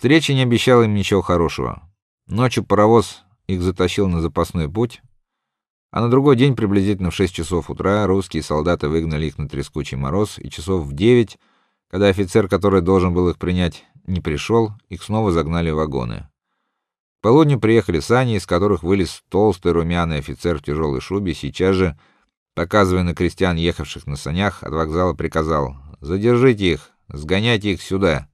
Встреча не обещала им ничего хорошего. Ночью паровоз их затащил на запасной путь, а на другой день приблизительно в 6 часов утра русские солдаты выгнали их на трескучий мороз, и часов в 9, когда офицер, который должен был их принять, не пришел, их снова загнали в вагоны. К полудню приехали сани, из которых вылез толстый румяный офицер в тяжелой шубе, сейчас же, показывая на крестьян, ехавших на санях, от вокзала приказал: "Задержите их, сгоняйте их сюда".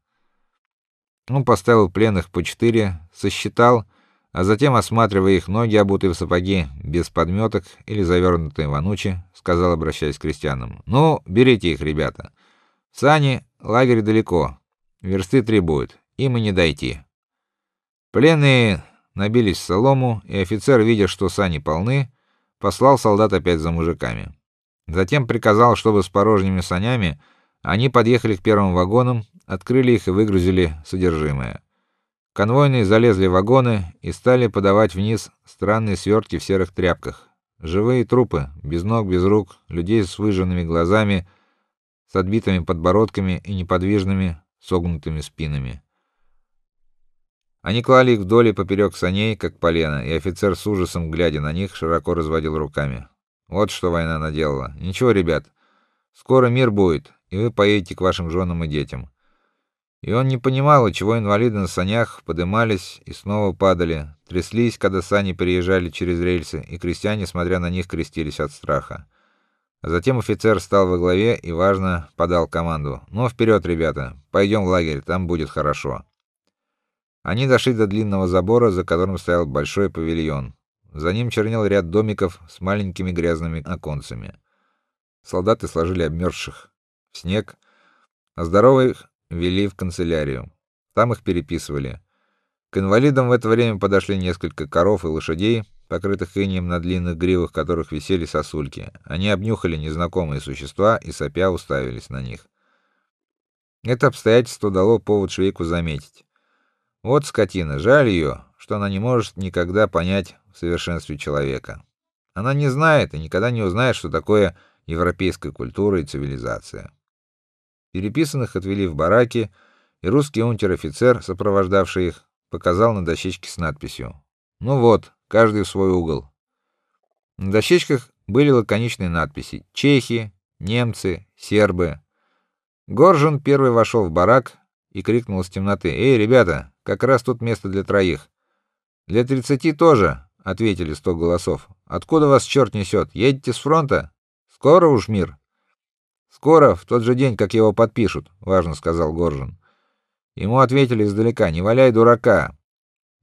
Он поставил пленных по четыре, сосчитал, а затем, осматривая их ноги, обутые в сапоги, без подметок или завернутые в анучи, сказал, обращаясь к крестьянам: "Ну, берите их, ребята. Сани, лагерь далеко. Версты три будет, им и не дойти". Пленные набились в солому, и офицер, видя, что сани полны, послал солдат опять за мужиками. Затем приказал, чтобы с порожними санями они подъехали к первым вагонам, открыли их и выгрузили содержимое. Конвойные залезли в вагоны и стали подавать вниз странные свертки в серых тряпках. Живые трупы, без ног, без рук, людей с выжженными глазами, с отбитыми подбородками и неподвижными, согнутыми спинами. Они клали их вдоль и поперек саней, как полено, и офицер с ужасом, глядя на них, широко разводил руками. Вот что война наделала. Ничего, ребят. Скоро мир будет, и вы поедете к вашим женам и детям. И он не понимал, чего инвалиды на санях подымались и снова падали, тряслись, когда сани переезжали через рельсы, и крестьяне, смотря на них, крестились от страха. А затем офицер стал во главе и важно подал команду: "Ну вперед, ребята, пойдем в лагерь, там будет хорошо". Они дошли до длинного забора, за которым стоял большой павильон. За ним чернел ряд домиков с маленькими грязными оконцами. Солдаты сложили обмерзших в снег, а здоровых вели в канцелярию. Там их переписывали. К инвалидам в это время подошли несколько коров и лошадей, покрытых инеем на длинных гривах которых висели сосульки. Они обнюхали незнакомые существа и сопя уставились на них. Это обстоятельство дало повод Швейку заметить. Вот скотина, жаль ее, что она не может никогда понять в совершенстве человека. Она не знает и никогда не узнает, что такое европейская культура и цивилизация. Переписанных отвели в бараки, и русский унтер-офицер, сопровождавший их, показал на дощечке с надписью: "Ну вот, каждый в свой угол". На дощечках были лаконичные надписи: чехи, немцы, сербы. Горжин первый вошел в барак и крикнул из темноты: "Эй, ребята, как раз тут место для троих". "Для тридцати тоже", ответили сто голосов. "Откуда вас черт несет? Едете с фронта? Скоро уж мир". Скоро, в тот же день, как его подпишут, важно сказал Горжин. Ему ответили издалека: "Не валяй дурака".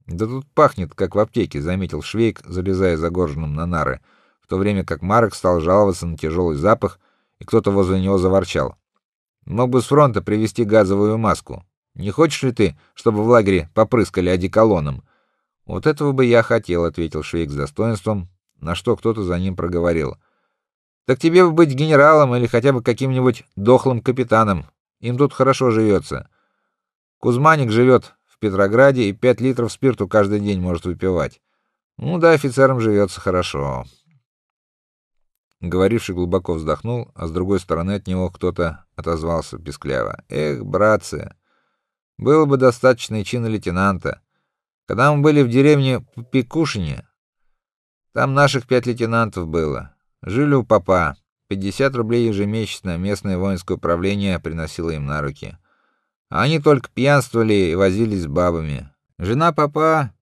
Да тут пахнет, как в аптеке, заметил Швейк, залезая за Горжиным на нары, в то время как Марк стал жаловаться на тяжелый запах, и кто-то возле него заворчал. Мог бы с фронта привезти газовую маску. Не хочешь ли ты, чтобы в лагере попрыскали одеколоном? Вот этого бы я хотел, ответил Швейк с достоинством, на что кто-то за ним проговорил: так тебе бы быть генералом или хотя бы каким-нибудь дохлым капитаном. Им тут хорошо живется. Кузьманик живет в Петрограде и пять литров спирту каждый день может выпивать. Ну да, офицерам живется хорошо. Говоривший глубоко вздохнул, а с другой стороны от него кто-то отозвался пескляво: "Эх, братцы, было бы достаточно чина лейтенанта. Когда мы были в деревне Пекушине, там наших пять лейтенантов было. Жили у папа. 50 рублей ежемесячно местное воинское управление приносило им на руки. А они только пьянствовали и возились с бабами. Жена папа,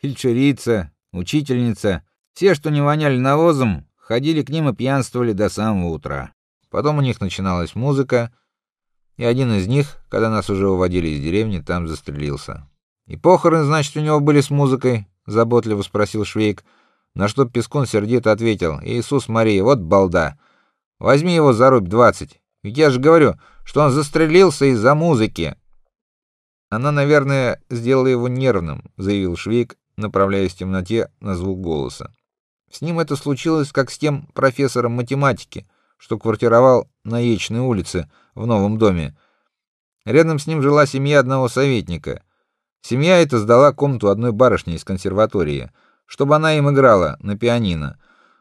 фельдшерица, учительница, все, что не воняли навозом, ходили к ним и пьянствовали до самого утра. Потом у них начиналась музыка, и один из них, когда нас уже уводили из деревни, там застрелился. И похороны, значит, у него были с музыкой, заботливо спросил Швейк. На что Пескун сердито ответил: "Иисус Мария, вот балда. Возьми его за рубь двадцать. Ведь я же говорю, что он застрелился из-за музыки". Она, наверное, сделала его нервным, заявил Швейк, направляясь в темноте на звук голоса. С ним это случилось, как с тем профессором математики, что квартировал на Ечной улице в новом доме. Рядом с ним жила семья одного советника. Семья эта сдала комнату одной барышне из консерватории чтобы она им играла на пианино.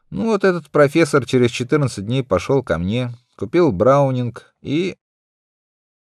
Ну вот этот профессор через 14 дней пошел ко мне, купил браунинг и